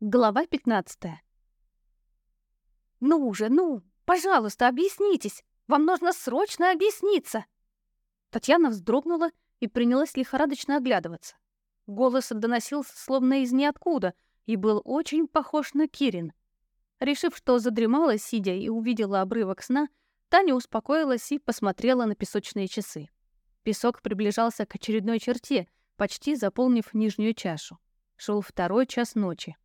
Глава 15. Ну уже, ну, пожалуйста, объяснитесь. Вам нужно срочно объясниться. Татьяна вздрогнула и принялась лихорадочно оглядываться. Голос доносился словно из ниоткуда и был очень похож на Кирин. Решив, что задремала, сидя и увидела обрывок сна, Таня успокоилась и посмотрела на песочные часы. Песок приближался к очередной черте, почти заполнив нижнюю чашу. Шел второй час ночи.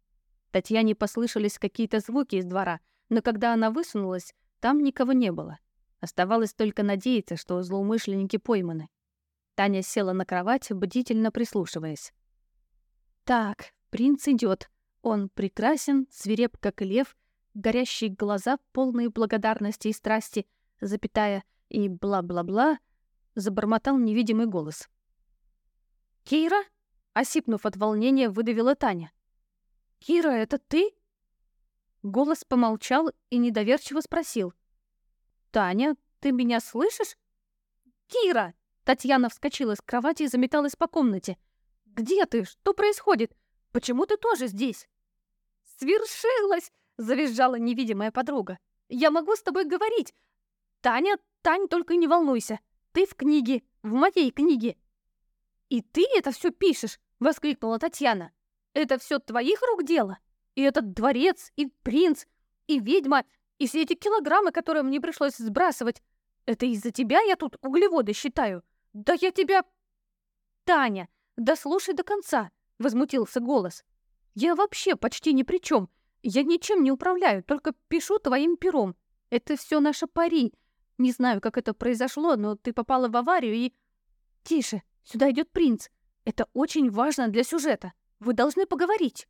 Татьяне послышались какие-то звуки из двора, но когда она высунулась, там никого не было. Оставалось только надеяться, что злоумышленники пойманы. Таня села на кровать, бдительно прислушиваясь. «Так, принц идет. Он прекрасен, свиреп, как лев, горящие глаза, полные благодарности и страсти, запятая и бла-бла-бла», — забормотал невидимый голос. «Кейра?» — осипнув от волнения, выдавила Таня. «Кира, это ты?» Голос помолчал и недоверчиво спросил. «Таня, ты меня слышишь?» «Кира!» Татьяна вскочила с кровати и заметалась по комнате. «Где ты? Что происходит? Почему ты тоже здесь?» «Свершилось!» — завизжала невидимая подруга. «Я могу с тобой говорить! Таня, Тань, только не волнуйся! Ты в книге, в моей книге!» «И ты это все пишешь!» — воскликнула Татьяна. Это все твоих рук дело? И этот дворец, и принц, и ведьма, и все эти килограммы, которые мне пришлось сбрасывать. Это из-за тебя я тут углеводы считаю. Да я тебя... Таня, да слушай до конца, возмутился голос. Я вообще почти ни при чем. Я ничем не управляю, только пишу твоим пером. Это все наша пари. Не знаю, как это произошло, но ты попала в аварию и... Тише, сюда идет принц. Это очень важно для сюжета. Вы должны поговорить».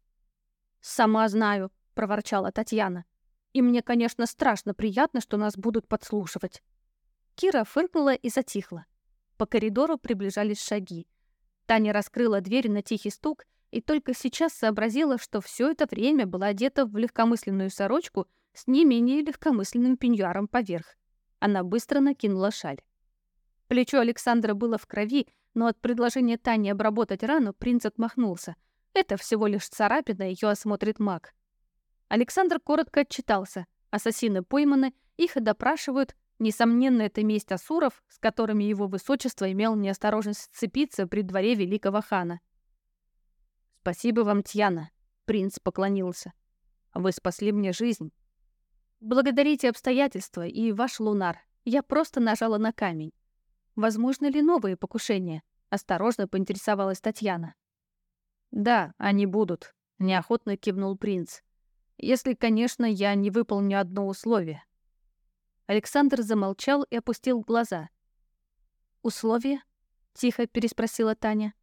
«Сама знаю», — проворчала Татьяна. «И мне, конечно, страшно приятно, что нас будут подслушивать». Кира фыркнула и затихла. По коридору приближались шаги. Таня раскрыла дверь на тихий стук и только сейчас сообразила, что все это время была одета в легкомысленную сорочку с не менее легкомысленным пеньюаром поверх. Она быстро накинула шаль. Плечо Александра было в крови, но от предложения Тани обработать рану принц отмахнулся — это всего лишь царапина, ее осмотрит маг. Александр коротко отчитался. Ассасины пойманы, их допрашивают. Несомненно, это месть асуров, с которыми его высочество имел неосторожность сцепиться при дворе великого хана. «Спасибо вам, Тьяна», — принц поклонился. «Вы спасли мне жизнь». «Благодарите обстоятельства и ваш лунар. Я просто нажала на камень». «Возможно ли новые покушения?» — осторожно поинтересовалась Татьяна. Да, они будут, неохотно кивнул принц. Если, конечно, я не выполню одно условие. Александр замолчал и опустил глаза. Условие? тихо переспросила Таня.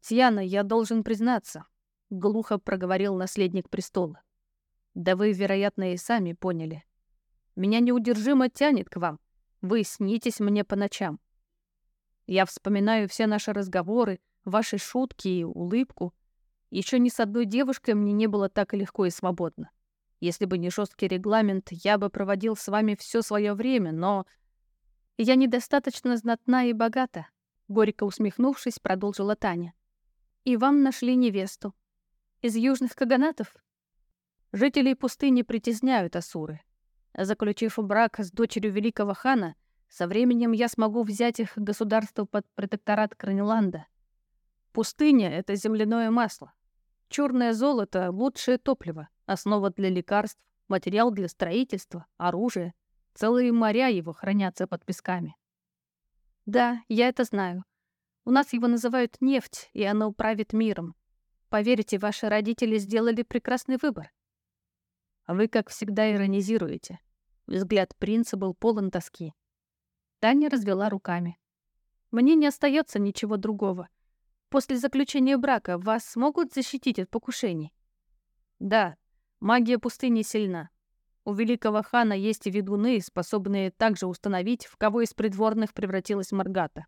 Тьяна, я должен признаться, глухо проговорил наследник престола. Да вы, вероятно, и сами поняли. Меня неудержимо тянет к вам. Вы снитесь мне по ночам. Я вспоминаю все наши разговоры, ваши шутки и улыбку. Еще ни с одной девушкой мне не было так легко и свободно. Если бы не жесткий регламент, я бы проводил с вами все свое время, но... Я недостаточно знатна и богата, — горько усмехнувшись, продолжила Таня. И вам нашли невесту. Из южных каганатов? Жителей пустыни притесняют асуры. Заключив брак с дочерью великого хана, со временем я смогу взять их государство под протекторат Краниланда — Пустыня — это земляное масло. Черное золото — лучшее топливо, основа для лекарств, материал для строительства, оружие. Целые моря его хранятся под песками. Да, я это знаю. У нас его называют нефть, и она управит миром. Поверьте, ваши родители сделали прекрасный выбор. А вы, как всегда, иронизируете. Взгляд принца был полон тоски. Таня развела руками. Мне не остается ничего другого — после заключения брака вас смогут защитить от покушений? Да, магия пустыни сильна. У великого хана есть и ведуны, способные также установить, в кого из придворных превратилась Маргата.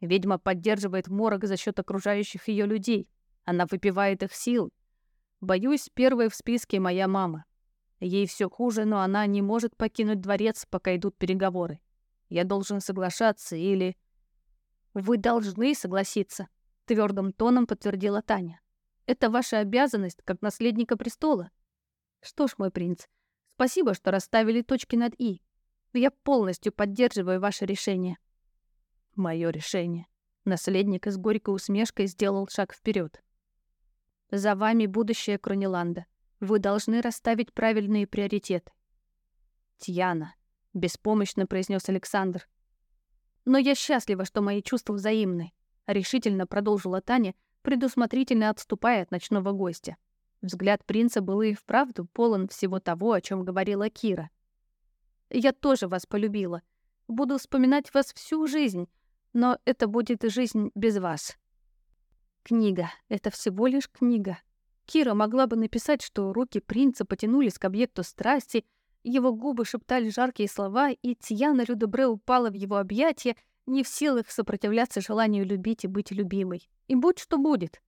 Ведьма поддерживает морок за счет окружающих ее людей. Она выпивает их сил. Боюсь, первой в списке моя мама. Ей все хуже, но она не может покинуть дворец, пока идут переговоры. Я должен соглашаться или... Вы должны согласиться, твердым тоном подтвердила Таня. Это ваша обязанность, как наследника престола. Что ж, мой принц, спасибо, что расставили точки над «и». Я полностью поддерживаю ваше решение. Мое решение. Наследник с горькой усмешкой сделал шаг вперед. За вами будущее Крониланда. Вы должны расставить правильные приоритеты. Тьяна, беспомощно произнес Александр. Но я счастлива, что мои чувства взаимны решительно продолжила Таня, предусмотрительно отступая от ночного гостя. Взгляд принца был и вправду полон всего того, о чем говорила Кира. «Я тоже вас полюбила. Буду вспоминать вас всю жизнь, но это будет жизнь без вас». Книга. Это всего лишь книга. Кира могла бы написать, что руки принца потянулись к объекту страсти, его губы шептали жаркие слова, и Тьяна Людобре упала в его объятия, не в силах сопротивляться желанию любить и быть любимой. И будь что будет.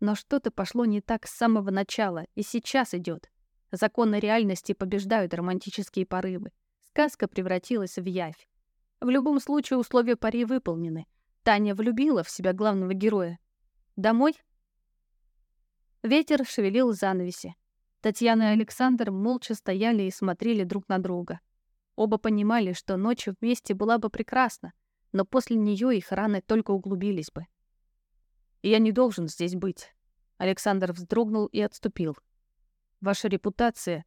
Но что-то пошло не так с самого начала, и сейчас идет. Законы реальности побеждают романтические порывы. Сказка превратилась в явь. В любом случае условия пари выполнены. Таня влюбила в себя главного героя. Домой? Ветер шевелил занавеси. Татьяна и Александр молча стояли и смотрели друг на друга. Оба понимали, что ночь вместе была бы прекрасна, но после нее их раны только углубились бы. «Я не должен здесь быть», — Александр вздрогнул и отступил. «Ваша репутация...»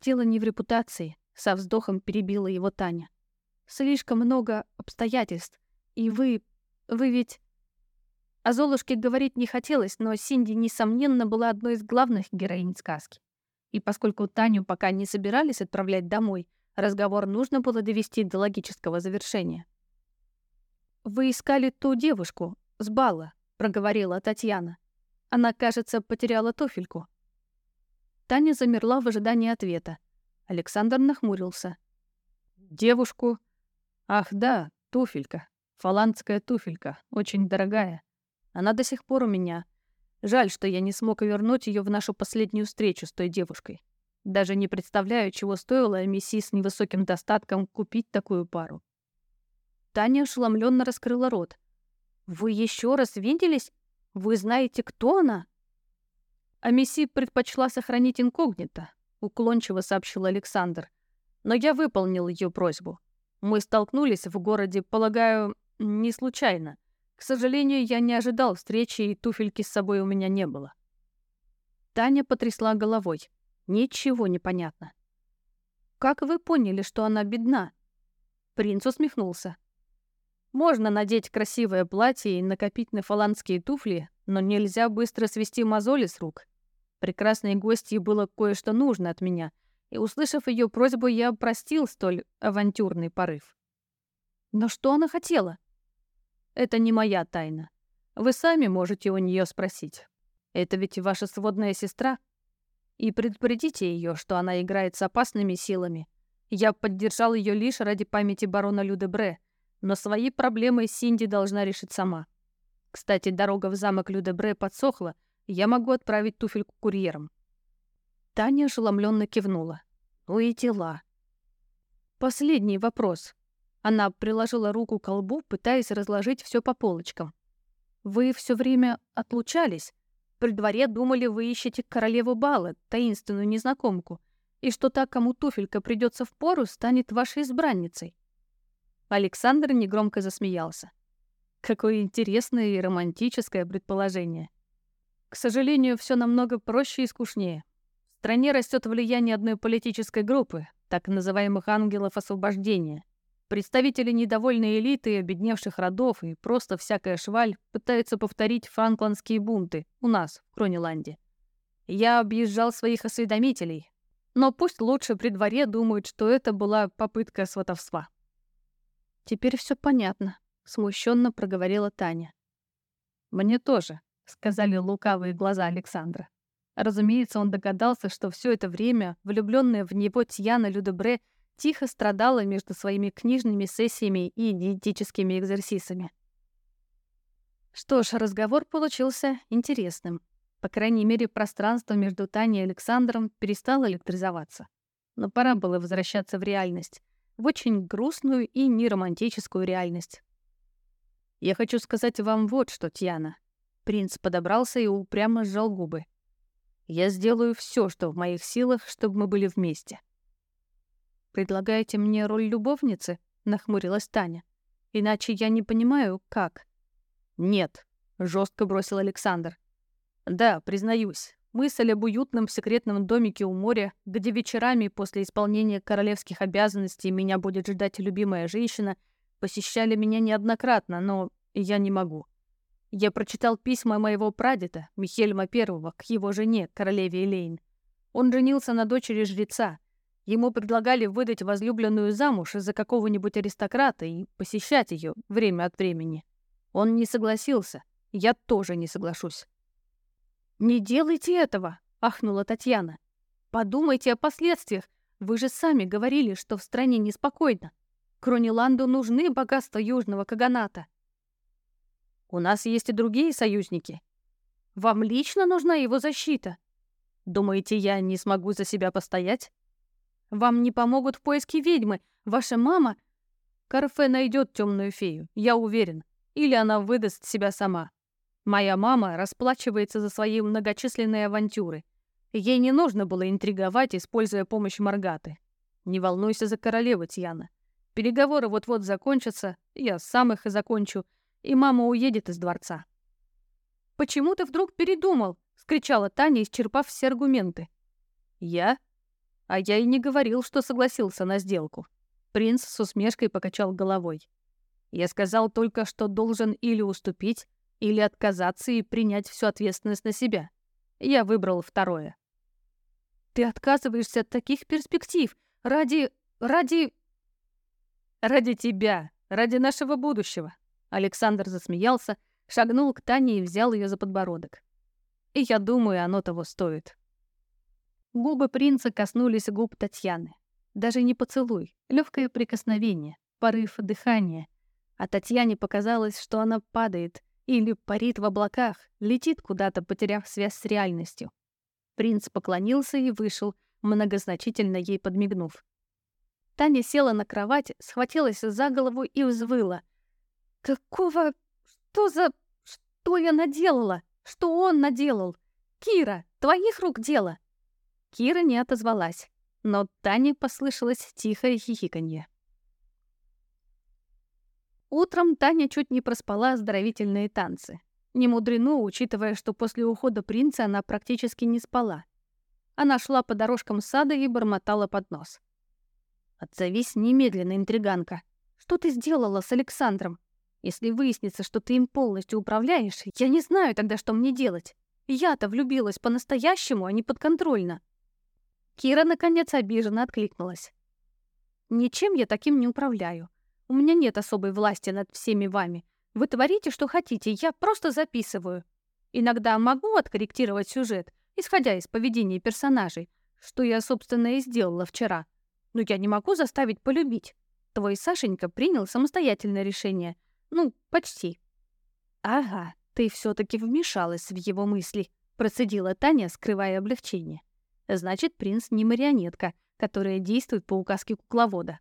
«Дело не в репутации», — со вздохом перебила его Таня. «Слишком много обстоятельств, и вы... вы ведь...» О Золушке говорить не хотелось, но Синди, несомненно, была одной из главных героинь сказки. И поскольку Таню пока не собирались отправлять домой, разговор нужно было довести до логического завершения. «Вы искали ту девушку с бала», — проговорила Татьяна. «Она, кажется, потеряла туфельку». Таня замерла в ожидании ответа. Александр нахмурился. «Девушку? Ах да, туфелька. Фаландская туфелька, очень дорогая. Она до сих пор у меня. Жаль, что я не смог вернуть ее в нашу последнюю встречу с той девушкой. Даже не представляю, чего стоило миссис с невысоким достатком купить такую пару. Таня ошеломленно раскрыла рот. «Вы еще раз виделись? Вы знаете, кто она?» «Амиси предпочла сохранить инкогнито», — уклончиво сообщил Александр. «Но я выполнил ее просьбу. Мы столкнулись в городе, полагаю, не случайно. К сожалению, я не ожидал встречи, и туфельки с собой у меня не было». Таня потрясла головой. Ничего не понятно. «Как вы поняли, что она бедна?» Принц усмехнулся. Можно надеть красивое платье и накопить на фаланские туфли, но нельзя быстро свести мозоли с рук. Прекрасной гостье было кое-что нужно от меня, и, услышав ее просьбу, я простил столь авантюрный порыв. Но что она хотела? Это не моя тайна. Вы сами можете у нее спросить. Это ведь ваша сводная сестра. И предупредите ее, что она играет с опасными силами. Я поддержал ее лишь ради памяти барона Людебре — но свои проблемы Синди должна решить сама. Кстати, дорога в замок Людебре подсохла, я могу отправить туфельку курьером. Таня ошеломленно кивнула. Ну и дела. Последний вопрос. Она приложила руку к колбу, пытаясь разложить все по полочкам. Вы все время отлучались. При дворе думали, вы ищете королеву бала, таинственную незнакомку, и что та, кому туфелька придется в пору, станет вашей избранницей. Александр негромко засмеялся. Какое интересное и романтическое предположение. К сожалению, все намного проще и скучнее. В стране растет влияние одной политической группы, так называемых ангелов освобождения. Представители недовольной элиты, обедневших родов и просто всякая шваль пытаются повторить франкландские бунты у нас, в Крониланде. Я объезжал своих осведомителей, но пусть лучше при дворе думают, что это была попытка сватовства. Теперь все понятно, смущенно проговорила Таня. Мне тоже, сказали лукавые глаза Александра. Разумеется, он догадался, что все это время влюбленная в него Тьяна Людебре тихо страдала между своими книжными сессиями и диетическими экзерсисами. Что ж, разговор получился интересным. По крайней мере, пространство между Таней и Александром перестало электризоваться. Но пора было возвращаться в реальность в очень грустную и неромантическую реальность. «Я хочу сказать вам вот что, Тьяна». Принц подобрался и упрямо сжал губы. «Я сделаю все, что в моих силах, чтобы мы были вместе». «Предлагаете мне роль любовницы?» — нахмурилась Таня. «Иначе я не понимаю, как». «Нет», — жестко бросил Александр. «Да, признаюсь, Мысль об уютном секретном домике у моря, где вечерами после исполнения королевских обязанностей меня будет ждать любимая женщина, посещали меня неоднократно, но я не могу. Я прочитал письма моего прадеда, Михельма I, к его жене, королеве Элейн. Он женился на дочери жреца. Ему предлагали выдать возлюбленную замуж из-за какого-нибудь аристократа и посещать ее время от времени. Он не согласился. Я тоже не соглашусь. «Не делайте этого!» — ахнула Татьяна. «Подумайте о последствиях. Вы же сами говорили, что в стране неспокойно. Крониланду нужны богатства Южного Каганата». «У нас есть и другие союзники. Вам лично нужна его защита. Думаете, я не смогу за себя постоять? Вам не помогут в поиске ведьмы. Ваша мама...» «Карфе найдет темную фею, я уверен. Или она выдаст себя сама. Моя мама расплачивается за свои многочисленные авантюры. Ей не нужно было интриговать, используя помощь Маргаты. Не волнуйся за королеву, Тьяна. Переговоры вот-вот закончатся, я сам их и закончу, и мама уедет из дворца. «Почему ты вдруг передумал?» — скричала Таня, исчерпав все аргументы. «Я?» А я и не говорил, что согласился на сделку. Принц с усмешкой покачал головой. Я сказал только, что должен или уступить, или отказаться и принять всю ответственность на себя. Я выбрал второе. Ты отказываешься от таких перспектив ради... ради... ради тебя, ради нашего будущего. Александр засмеялся, шагнул к Тане и взял ее за подбородок. И я думаю, оно того стоит. Губы принца коснулись губ Татьяны. Даже не поцелуй, легкое прикосновение, порыв дыхания. А Татьяне показалось, что она падает — или парит в облаках, летит куда-то, потеряв связь с реальностью. Принц поклонился и вышел, многозначительно ей подмигнув. Таня села на кровать, схватилась за голову и взвыла. «Какого... что за... что я наделала? Что он наделал? Кира, твоих рук дело!» Кира не отозвалась, но Тане послышалось тихое хихиканье. Утром Таня чуть не проспала оздоровительные танцы. Не мудрено, учитывая, что после ухода принца она практически не спала. Она шла по дорожкам сада и бормотала под нос. «Отзовись немедленно, интриганка. Что ты сделала с Александром? Если выяснится, что ты им полностью управляешь, я не знаю тогда, что мне делать. Я-то влюбилась по-настоящему, а не подконтрольно». Кира, наконец, обиженно откликнулась. «Ничем я таким не управляю. У меня нет особой власти над всеми вами. Вы творите, что хотите, я просто записываю. Иногда могу откорректировать сюжет, исходя из поведения персонажей, что я, собственно, и сделала вчера. Но я не могу заставить полюбить. Твой Сашенька принял самостоятельное решение. Ну, почти. Ага, ты все-таки вмешалась в его мысли, процедила Таня, скрывая облегчение. Значит, принц не марионетка, которая действует по указке кукловода.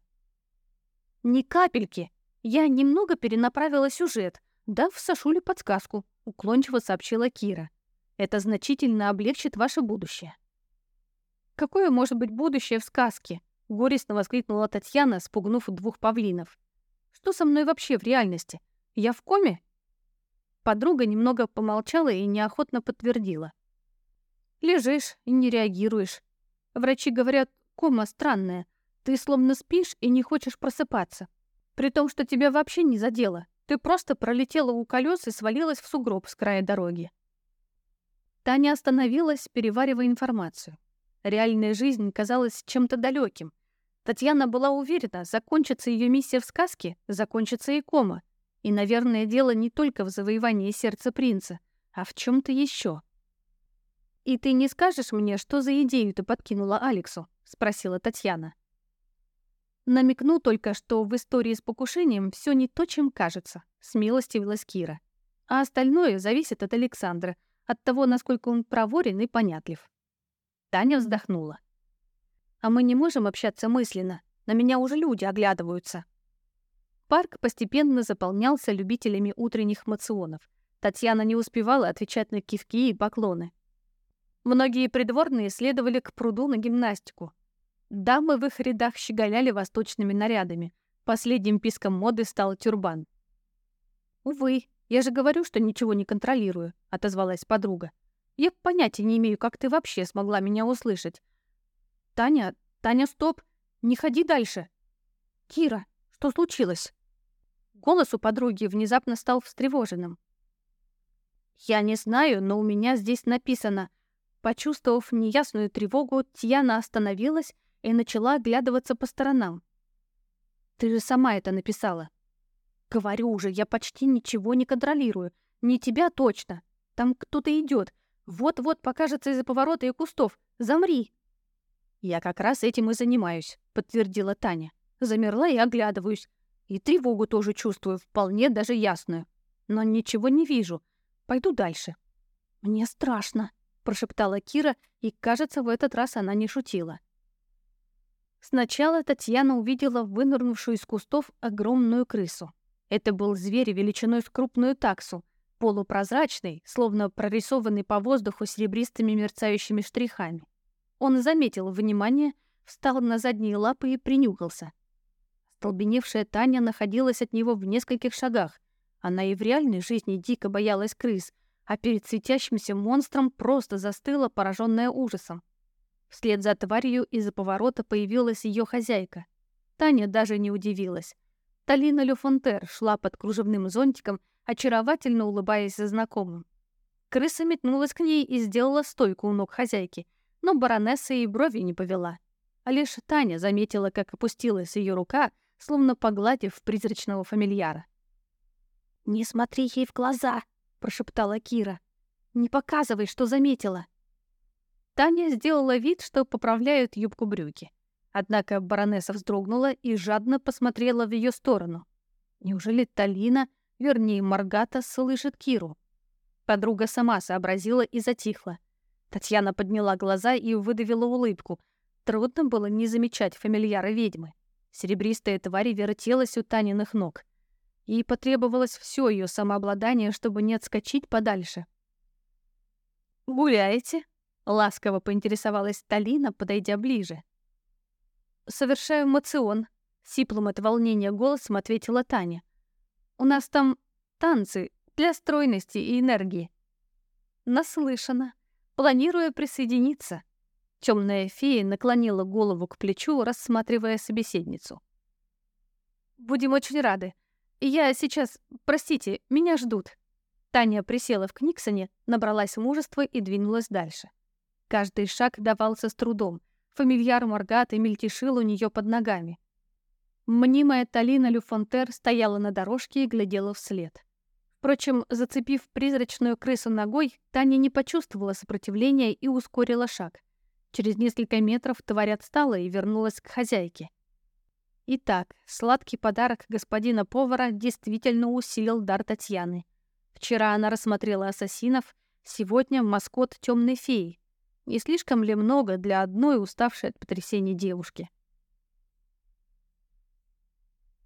Ни капельки. Я немного перенаправила сюжет, дав Сашуле подсказку, уклончиво сообщила Кира. Это значительно облегчит ваше будущее. Какое может быть будущее в сказке? Горестно воскликнула Татьяна, спугнув двух павлинов. Что со мной вообще в реальности? Я в коме? Подруга немного помолчала и неохотно подтвердила. Лежишь и не реагируешь. Врачи говорят, кома странная, ты словно спишь и не хочешь просыпаться. При том, что тебя вообще не задело. Ты просто пролетела у колес и свалилась в сугроб с края дороги. Таня остановилась, переваривая информацию. Реальная жизнь казалась чем-то далеким. Татьяна была уверена, закончится ее миссия в сказке, закончится и кома. И, наверное, дело не только в завоевании сердца принца, а в чем-то еще. «И ты не скажешь мне, что за идею ты подкинула Алексу?» — спросила Татьяна. Намекнул только, что в истории с покушением все не то, чем кажется, смилостивилась Кира. А остальное зависит от Александра, от того, насколько он проворен и понятлив. Таня вздохнула. «А мы не можем общаться мысленно. На меня уже люди оглядываются». Парк постепенно заполнялся любителями утренних мационов. Татьяна не успевала отвечать на кивки и поклоны. Многие придворные следовали к пруду на гимнастику, Дамы в их рядах щеголяли восточными нарядами. Последним писком моды стал тюрбан. «Увы, я же говорю, что ничего не контролирую», — отозвалась подруга. «Я понятия не имею, как ты вообще смогла меня услышать». «Таня, Таня, стоп! Не ходи дальше!» «Кира, что случилось?» Голос у подруги внезапно стал встревоженным. «Я не знаю, но у меня здесь написано...» Почувствовав неясную тревогу, Тьяна остановилась и начала оглядываться по сторонам. «Ты же сама это написала». «Говорю уже, я почти ничего не контролирую. Не тебя точно. Там кто-то идет. Вот-вот покажется из-за поворота и кустов. Замри!» «Я как раз этим и занимаюсь», — подтвердила Таня. Замерла и оглядываюсь. И тревогу тоже чувствую, вполне даже ясную. Но ничего не вижу. Пойду дальше. «Мне страшно», — прошептала Кира, и, кажется, в этот раз она не шутила. Сначала Татьяна увидела вынырнувшую из кустов огромную крысу. Это был зверь величиной в крупную таксу, полупрозрачный, словно прорисованный по воздуху серебристыми мерцающими штрихами. Он заметил внимание, встал на задние лапы и принюхался. Столбеневшая Таня находилась от него в нескольких шагах. Она и в реальной жизни дико боялась крыс, а перед светящимся монстром просто застыла, пораженная ужасом. Вслед за тварью из-за поворота появилась ее хозяйка. Таня даже не удивилась. Талина Люфонтер шла под кружевным зонтиком, очаровательно улыбаясь знакомым. Крыса метнулась к ней и сделала стойку у ног хозяйки, но баронесса и брови не повела. А лишь Таня заметила, как опустилась ее рука, словно погладив призрачного фамильяра. «Не смотри ей в глаза!» — прошептала Кира. «Не показывай, что заметила!» Таня сделала вид, что поправляют юбку брюки. Однако баронесса вздрогнула и жадно посмотрела в ее сторону. Неужели Талина, вернее Маргата, слышит Киру? Подруга сама сообразила и затихла. Татьяна подняла глаза и выдавила улыбку. Трудно было не замечать фамильяра ведьмы. Серебристая тварь вертелась у Таниных ног. Ей потребовалось все ее самообладание, чтобы не отскочить подальше. «Гуляете?» Ласково поинтересовалась Талина, подойдя ближе. «Совершаю мацион», — сиплым от волнения голосом ответила Таня. «У нас там танцы для стройности и энергии». «Наслышана. Планирую присоединиться». Темная фея наклонила голову к плечу, рассматривая собеседницу. «Будем очень рады. Я сейчас... Простите, меня ждут». Таня присела в Книксоне, набралась мужества и двинулась дальше. Каждый шаг давался с трудом. Фамильяр Моргат мельтешил у нее под ногами. Мнимая Талина Люфонтер стояла на дорожке и глядела вслед. Впрочем, зацепив призрачную крысу ногой, Таня не почувствовала сопротивления и ускорила шаг. Через несколько метров тварь отстала и вернулась к хозяйке. Итак, сладкий подарок господина повара действительно усилил дар Татьяны. Вчера она рассмотрела ассасинов, сегодня — маскот темной феи. Не слишком ли много для одной уставшей от потрясений девушки?